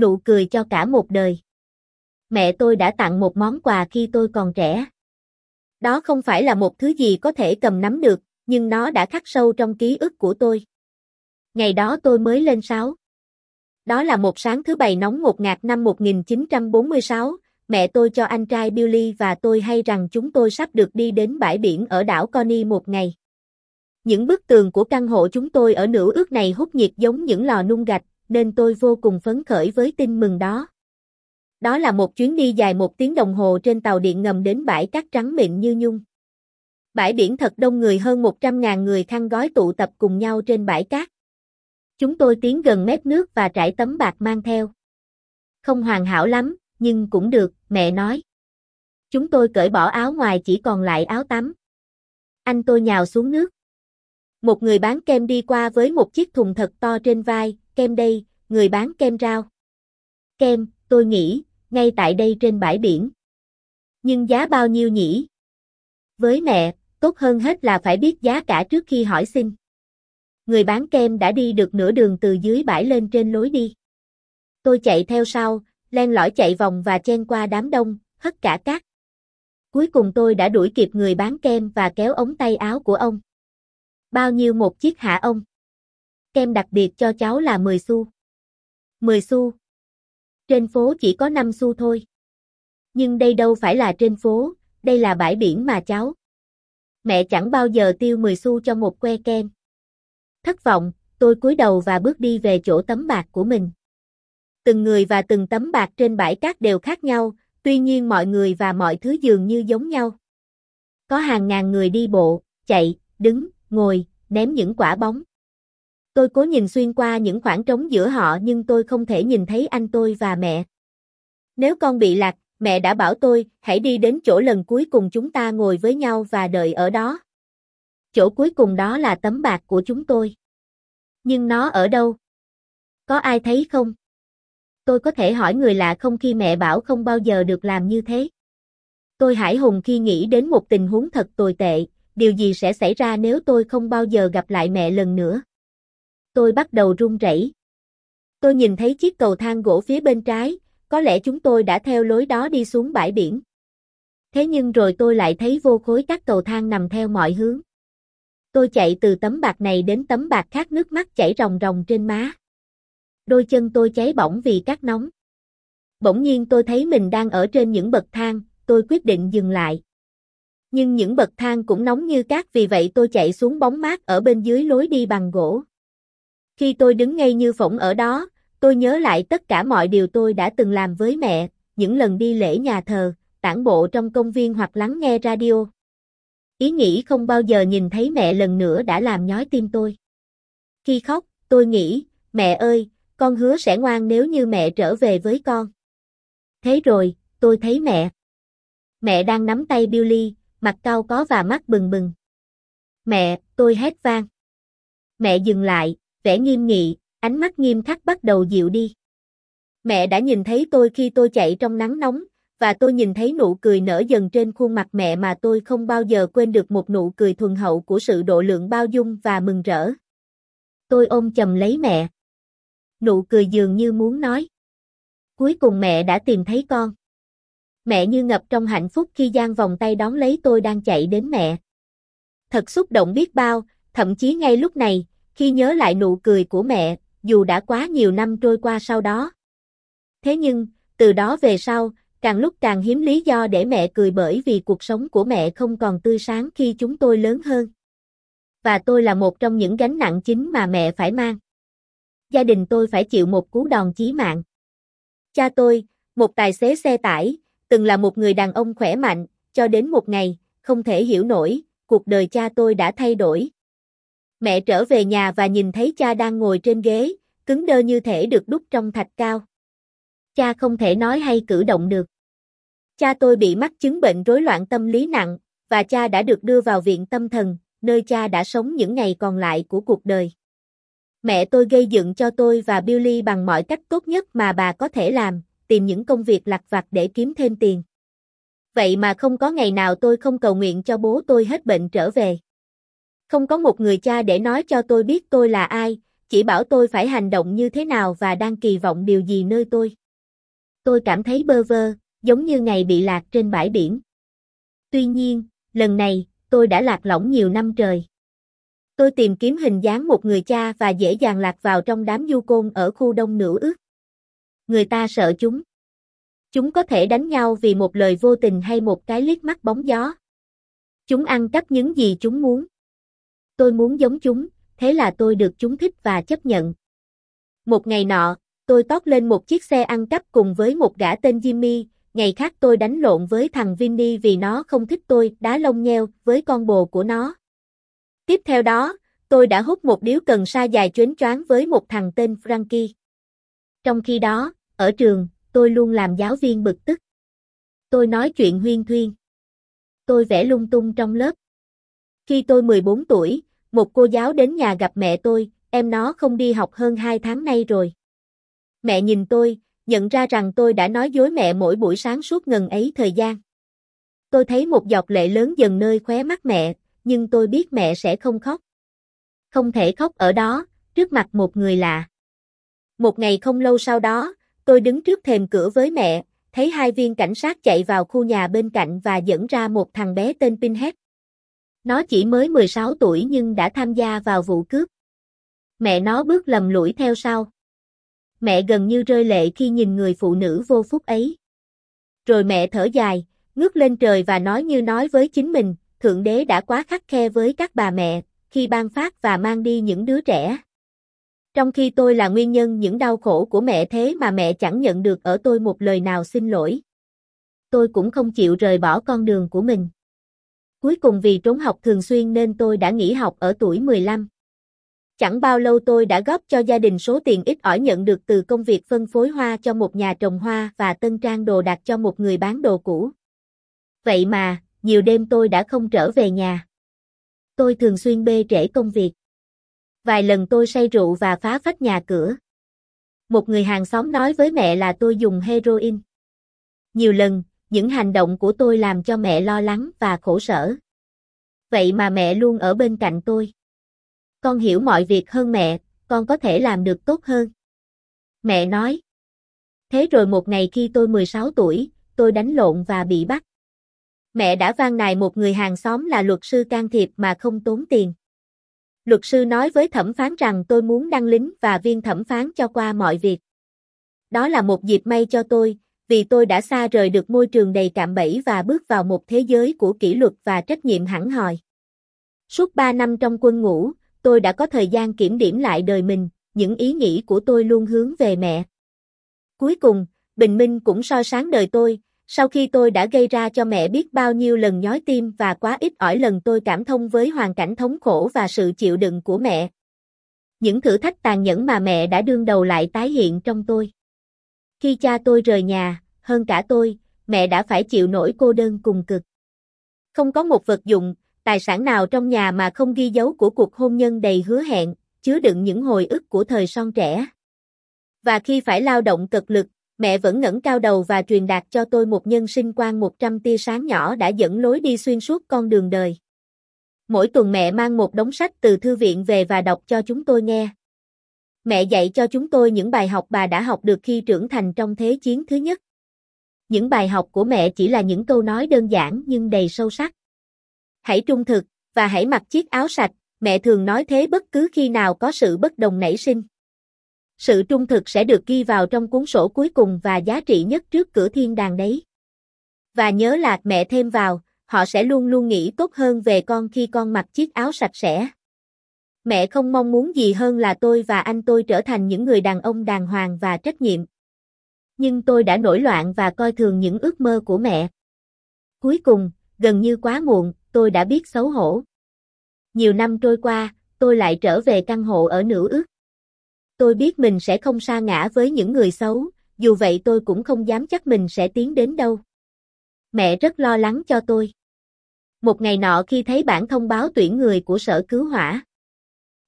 Nụ cười cho cả một đời. Mẹ tôi đã tặng một món quà khi tôi còn trẻ. Đó không phải là một thứ gì có thể cầm nắm được, nhưng nó đã khắc sâu trong ký ức của tôi. Ngày đó tôi mới lên 6. Đó là một sáng thứ bảy nóng ngột ngạt năm 1946, mẹ tôi cho anh trai Billy và tôi hay rằng chúng tôi sắp được đi đến bãi biển ở đảo Coney một ngày. Những bức tường của căn hộ chúng tôi ở nửa ước này hút nhiệt giống những lò nung gạch, nên tôi vô cùng phấn khởi với tin mừng đó. Đó là một chuyến đi dài một tiếng đồng hồ trên tàu điện ngầm đến bãi cát trắng mịn như nhung. Bãi biển thật đông người hơn 100.000 người khăn gói tụ tập cùng nhau trên bãi cát. Chúng tôi tiến gần mép nước và trải tấm bạc mang theo. Không hoàn hảo lắm, nhưng cũng được, mẹ nói. Chúng tôi cởi bỏ áo ngoài chỉ còn lại áo tắm. Anh tôi nhào xuống nước. Một người bán kem đi qua với một chiếc thùng thật to trên vai, kem đây, người bán kem rau. Kem, tôi nghĩ, ngay tại đây trên bãi biển. Nhưng giá bao nhiêu nhỉ? Với mẹ, tốt hơn hết là phải biết giá cả trước khi hỏi xin. Người bán kem đã đi được nửa đường từ dưới bãi lên trên lối đi. Tôi chạy theo sau, len lỏi chạy vòng và chen qua đám đông, hất cả cát. Cuối cùng tôi đã đuổi kịp người bán kem và kéo ống tay áo của ông. Bao nhiêu một chiếc hả ông? Kem đặc biệt cho cháu là 10 xu. 10 xu. Trên phố chỉ có 5 xu thôi. Nhưng đây đâu phải là trên phố, đây là bãi biển mà cháu. Mẹ chẳng bao giờ tiêu 10 xu cho một que kem. Thất vọng, tôi cúi đầu và bước đi về chỗ tấm bạc của mình. Từng người và từng tấm bạc trên bãi cát đều khác nhau, tuy nhiên mọi người và mọi thứ dường như giống nhau. Có hàng ngàn người đi bộ, chạy, đứng, ngồi, ném những quả bóng. Tôi cố nhìn xuyên qua những khoảng trống giữa họ nhưng tôi không thể nhìn thấy anh tôi và mẹ. Nếu con bị lạc, mẹ đã bảo tôi, hãy đi đến chỗ lần cuối cùng chúng ta ngồi với nhau và đợi ở đó. Chỗ cuối cùng đó là tấm bạc của chúng tôi. Nhưng nó ở đâu? Có ai thấy không? Tôi có thể hỏi người lạ không khi mẹ bảo không bao giờ được làm như thế. Tôi hải hùng khi nghĩ đến một tình huống thật tồi tệ, điều gì sẽ xảy ra nếu tôi không bao giờ gặp lại mẹ lần nữa. Tôi bắt đầu run rẩy. Tôi nhìn thấy chiếc cầu thang gỗ phía bên trái, có lẽ chúng tôi đã theo lối đó đi xuống bãi biển. Thế nhưng rồi tôi lại thấy vô khối các cầu thang nằm theo mọi hướng. Tôi chạy từ tấm bạc này đến tấm bạc khác nước mắt chảy ròng ròng trên má. Đôi chân tôi cháy bỏng vì cát nóng. Bỗng nhiên tôi thấy mình đang ở trên những bậc thang, tôi quyết định dừng lại. Nhưng những bậc thang cũng nóng như cát vì vậy tôi chạy xuống bóng mát ở bên dưới lối đi bằng gỗ. Khi tôi đứng ngay như phỏng ở đó, tôi nhớ lại tất cả mọi điều tôi đã từng làm với mẹ, những lần đi lễ nhà thờ, tản bộ trong công viên hoặc lắng nghe radio. Ý nghĩ không bao giờ nhìn thấy mẹ lần nữa đã làm nhói tim tôi. Khi khóc, tôi nghĩ, mẹ ơi, con hứa sẽ ngoan nếu như mẹ trở về với con. Thế rồi, tôi thấy mẹ. Mẹ đang nắm tay Billy, mặt cau có và mắt bừng bừng. Mẹ, tôi hét vang. Mẹ dừng lại, vẻ nghiêm nghị, ánh mắt nghiêm khắc bắt đầu dịu đi. Mẹ đã nhìn thấy tôi khi tôi chạy trong nắng nóng, và tôi nhìn thấy nụ cười nở dần trên khuôn mặt mẹ mà tôi không bao giờ quên được một nụ cười thuần hậu của sự độ lượng bao dung và mừng rỡ. Tôi ôm chầm lấy mẹ. Nụ cười dường như muốn nói. Cuối cùng mẹ đã tìm thấy con. Mẹ như ngập trong hạnh phúc khi giang vòng tay đón lấy tôi đang chạy đến mẹ. Thật xúc động biết bao, thậm chí ngay lúc này, khi nhớ lại nụ cười của mẹ, dù đã quá nhiều năm trôi qua sau đó. Thế nhưng, từ đó về sau, càng lúc càng hiếm lý do để mẹ cười bởi vì cuộc sống của mẹ không còn tươi sáng khi chúng tôi lớn hơn. Và tôi là một trong những gánh nặng chính mà mẹ phải mang. Gia đình tôi phải chịu một cú đòn chí mạng. Cha tôi, một tài xế xe tải, từng là một người đàn ông khỏe mạnh, cho đến một ngày, không thể hiểu nổi, cuộc đời cha tôi đã thay đổi. Mẹ trở về nhà và nhìn thấy cha đang ngồi trên ghế, cứng đơ như thể được đúc trong thạch cao. Cha không thể nói hay cử động được. Cha tôi bị mắc chứng bệnh rối loạn tâm lý nặng, và cha đã được đưa vào viện tâm thần, nơi cha đã sống những ngày còn lại của cuộc đời. Mẹ tôi gây dựng cho tôi và Billy bằng mọi cách tốt nhất mà bà có thể làm, tìm những công việc lặt vặt để kiếm thêm tiền. Vậy mà không có ngày nào tôi không cầu nguyện cho bố tôi hết bệnh trở về. Không có một người cha để nói cho tôi biết tôi là ai, chỉ bảo tôi phải hành động như thế nào và đang kỳ vọng điều gì nơi tôi. Tôi cảm thấy bơ vơ, giống như ngày bị lạc trên bãi biển. Tuy nhiên, lần này, tôi đã lạc lõng nhiều năm trời. Tôi tìm kiếm hình dáng một người cha và dễ dàng lạc vào trong đám du côn ở khu đông nửa ước. Người ta sợ chúng. Chúng có thể đánh nhau vì một lời vô tình hay một cái liếc mắt bóng gió. Chúng ăn cắp những gì chúng muốn. Tôi muốn giống chúng, thế là tôi được chúng thích và chấp nhận. Một ngày nọ, tôi tót lên một chiếc xe ăn cắp cùng với một gã tên Jimmy, ngày khác tôi đánh lộn với thằng Vinny vì nó không thích tôi, đá lông nheo với con bồ của nó. Tiếp theo đó, tôi đã hút một điếu cần sa dài chuyến choáng với một thằng tên Frankie. Trong khi đó, ở trường, tôi luôn làm giáo viên bực tức. Tôi nói chuyện huyên thuyên. Tôi vẽ lung tung trong lớp. Khi tôi 14 tuổi, một cô giáo đến nhà gặp mẹ tôi, em nó không đi học hơn 2 tháng nay rồi. Mẹ nhìn tôi, nhận ra rằng tôi đã nói dối mẹ mỗi buổi sáng suốt ngần ấy thời gian. Tôi thấy một giọt lệ lớn dần nơi khóe mắt mẹ, nhưng tôi biết mẹ sẽ không khóc. Không thể khóc ở đó, trước mặt một người lạ. Một ngày không lâu sau đó, tôi đứng trước thềm cửa với mẹ, thấy hai viên cảnh sát chạy vào khu nhà bên cạnh và dẫn ra một thằng bé tên Pinhead. Nó chỉ mới 16 tuổi nhưng đã tham gia vào vụ cướp. Mẹ nó bước lầm lũi theo sau. Mẹ gần như rơi lệ khi nhìn người phụ nữ vô phúc ấy. Rồi mẹ thở dài, ngước lên trời và nói như nói với chính mình, Thượng Đế đã quá khắc khe với các bà mẹ, khi ban phát và mang đi những đứa trẻ. Trong khi tôi là nguyên nhân những đau khổ của mẹ thế mà mẹ chẳng nhận được ở tôi một lời nào xin lỗi. Tôi cũng không chịu rời bỏ con đường của mình. Cuối cùng vì trốn học thường xuyên nên tôi đã nghỉ học ở tuổi 15. Chẳng bao lâu tôi đã góp cho gia đình số tiền ít ỏi nhận được từ công việc phân phối hoa cho một nhà trồng hoa và tân trang đồ đạc cho một người bán đồ cũ. Vậy mà, nhiều đêm tôi đã không trở về nhà. Tôi thường xuyên bê trễ công việc. Vài lần tôi say rượu và phá phách nhà cửa. Một người hàng xóm nói với mẹ là tôi dùng heroin. Nhiều lần, những hành động của tôi làm cho mẹ lo lắng và khổ sở. Vậy mà mẹ luôn ở bên cạnh tôi. Con hiểu mọi việc hơn mẹ, con có thể làm được tốt hơn. Mẹ nói. Thế rồi một ngày khi tôi 16 tuổi, tôi đánh lộn và bị bắt. Mẹ đã van nài một người hàng xóm là luật sư can thiệp mà không tốn tiền. Luật sư nói với thẩm phán rằng tôi muốn đăng lính và viên thẩm phán cho qua mọi việc. Đó là một dịp may cho tôi, vì tôi đã xa rời được môi trường đầy cạm bẫy và bước vào một thế giới của kỷ luật và trách nhiệm hẳn hòi. Suốt 3 năm trong quân ngũ, tôi đã có thời gian kiểm điểm lại đời mình, những ý nghĩ của tôi luôn hướng về mẹ. Cuối cùng, bình minh cũng soi sáng đời tôi, sau khi tôi đã gây ra cho mẹ biết bao nhiêu lần nhói tim và quá ít ỏi lần tôi cảm thông với hoàn cảnh thống khổ và sự chịu đựng của mẹ. Những thử thách tàn nhẫn mà mẹ đã đương đầu lại tái hiện trong tôi. Khi cha tôi rời nhà, hơn cả tôi, mẹ đã phải chịu nỗi cô đơn cùng cực. Không có một vật dụng, tài sản nào trong nhà mà không ghi dấu của cuộc hôn nhân đầy hứa hẹn, chứa đựng những hồi ức của thời son trẻ. Và khi phải lao động cực lực, mẹ vẫn ngẩng cao đầu và truyền đạt cho tôi một nhân sinh quan 100 tia sáng nhỏ đã dẫn lối đi xuyên suốt con đường đời. Mỗi tuần mẹ mang một đống sách từ thư viện về và đọc cho chúng tôi nghe. Mẹ dạy cho chúng tôi những bài học bà đã học được khi trưởng thành trong Thế chiến thứ nhất. Những bài học của mẹ chỉ là những câu nói đơn giản nhưng đầy sâu sắc. Hãy trung thực, và hãy mặc chiếc áo sạch, mẹ thường nói thế bất cứ khi nào có sự bất đồng nảy sinh. Sự trung thực sẽ được ghi vào trong cuốn sổ cuối cùng và giá trị nhất trước cửa thiên đàng đấy. Và nhớ là mẹ thêm vào, họ sẽ luôn luôn nghĩ tốt hơn về con khi con mặc chiếc áo sạch sẽ. Mẹ không mong muốn gì hơn là tôi và anh tôi trở thành những người đàn ông đàng hoàng và trách nhiệm. Nhưng tôi đã nổi loạn và coi thường những ước mơ của mẹ. Cuối cùng, gần như quá muộn, tôi đã biết xấu hổ. Nhiều năm trôi qua, tôi lại trở về căn hộ ở nữ ước. Tôi biết mình sẽ không sa ngã với những người xấu, dù vậy tôi cũng không dám chắc mình sẽ tiến đến đâu. Mẹ rất lo lắng cho tôi. Một ngày nọ khi thấy bản thông báo tuyển người của sở cứu hỏa,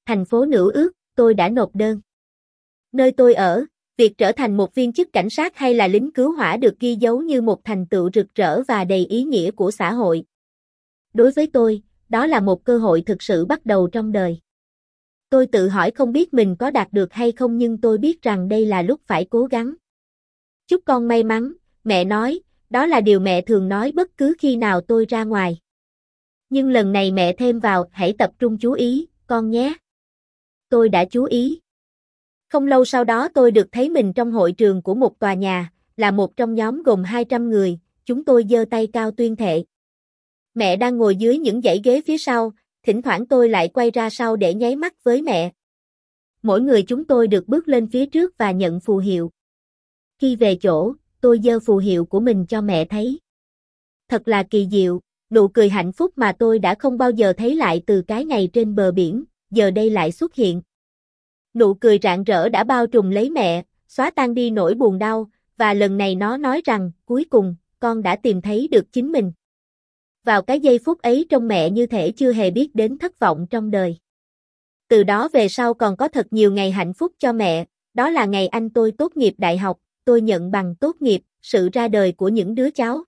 thành phố Nữ ước, tôi đã nộp đơn. Nơi tôi ở, việc trở thành một viên chức cảnh sát hay là lính cứu hỏa được ghi dấu như một thành tựu rực rỡ và đầy ý nghĩa của xã hội. Đối với tôi, đó là một cơ hội thực sự bắt đầu trong đời. Tôi tự hỏi không biết mình có đạt được hay không nhưng tôi biết rằng đây là lúc phải cố gắng. Chúc con may mắn, mẹ nói, đó là điều mẹ thường nói bất cứ khi nào tôi ra ngoài. Nhưng lần này mẹ thêm vào, hãy tập trung chú ý, con nhé. Tôi đã chú ý. Không lâu sau đó tôi được thấy mình trong hội trường của một tòa nhà, là một trong nhóm gồm 200 người, chúng tôi giơ tay cao tuyên thệ. Mẹ đang ngồi dưới những dãy ghế phía sau, thỉnh thoảng tôi lại quay ra sau để nháy mắt với mẹ. Mỗi người chúng tôi được bước lên phía trước và nhận phù hiệu. Khi về chỗ, tôi giơ phù hiệu của mình cho mẹ thấy. Thật là kỳ diệu, nụ cười hạnh phúc mà tôi đã không bao giờ thấy lại từ cái ngày trên bờ biển, giờ đây lại xuất hiện. Nụ cười rạng rỡ đã bao trùm lấy mẹ, xóa tan đi nỗi buồn đau, và lần này nó nói rằng, cuối cùng, con đã tìm thấy được chính mình. Vào cái giây phút ấy trong mẹ như thể chưa hề biết đến thất vọng trong đời. Từ đó về sau còn có thật nhiều ngày hạnh phúc cho mẹ, đó là ngày anh tôi tốt nghiệp đại học, tôi nhận bằng tốt nghiệp, sự ra đời của những đứa cháu.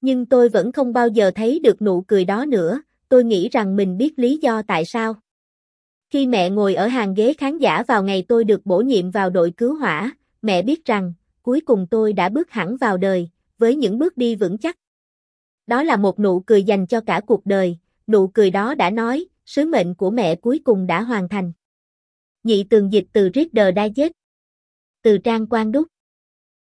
Nhưng tôi vẫn không bao giờ thấy được nụ cười đó nữa, tôi nghĩ rằng mình biết lý do tại sao. Khi mẹ ngồi ở hàng ghế khán giả vào ngày tôi được bổ nhiệm vào đội cứu hỏa, mẹ biết rằng, cuối cùng tôi đã bước hẳn vào đời, với những bước đi vững chắc. Đó là một nụ cười dành cho cả cuộc đời, nụ cười đó đã nói, sứ mệnh của mẹ cuối cùng đã hoàn thành. Nhị tường dịch từ Reader Digest. Từ trang quan đúc.